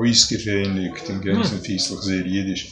Whisky-Fan liegt, hingegen Hm. sind sehr jüdisch.